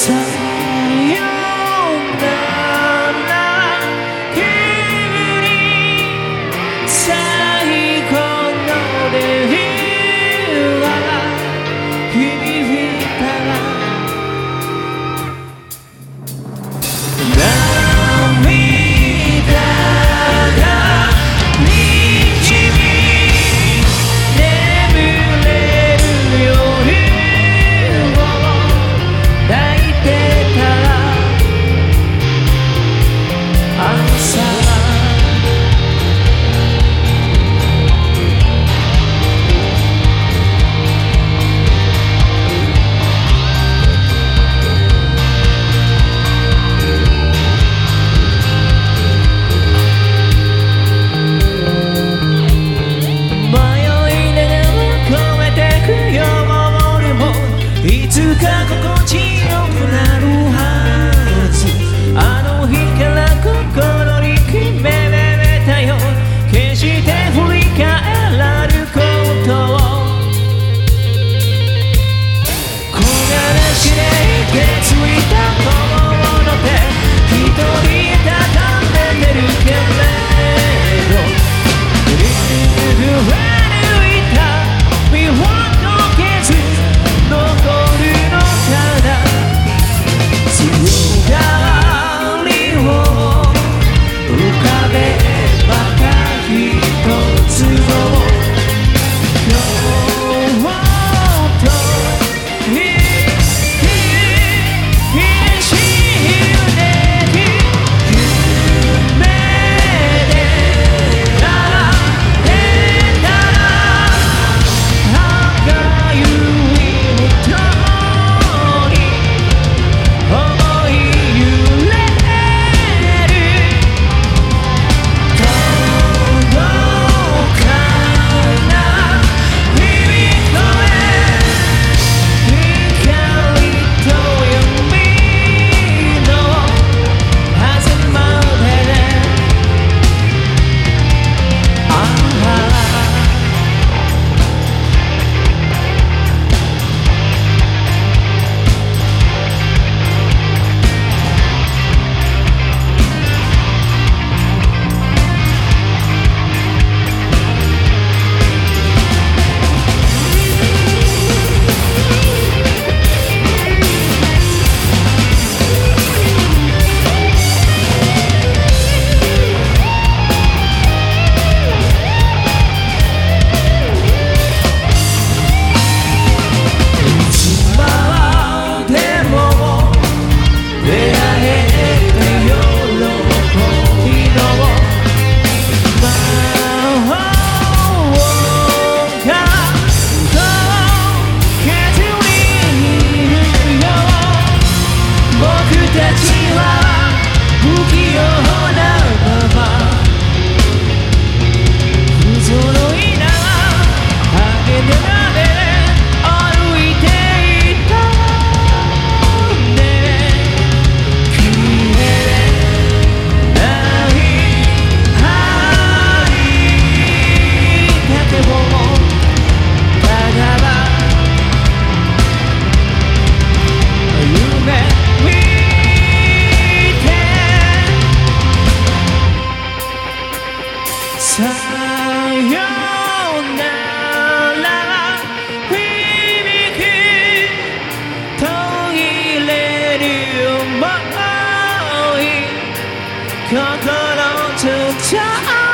sun. つか心地よくなる 사요나라. 비비기 동이 내리며 거들어 주자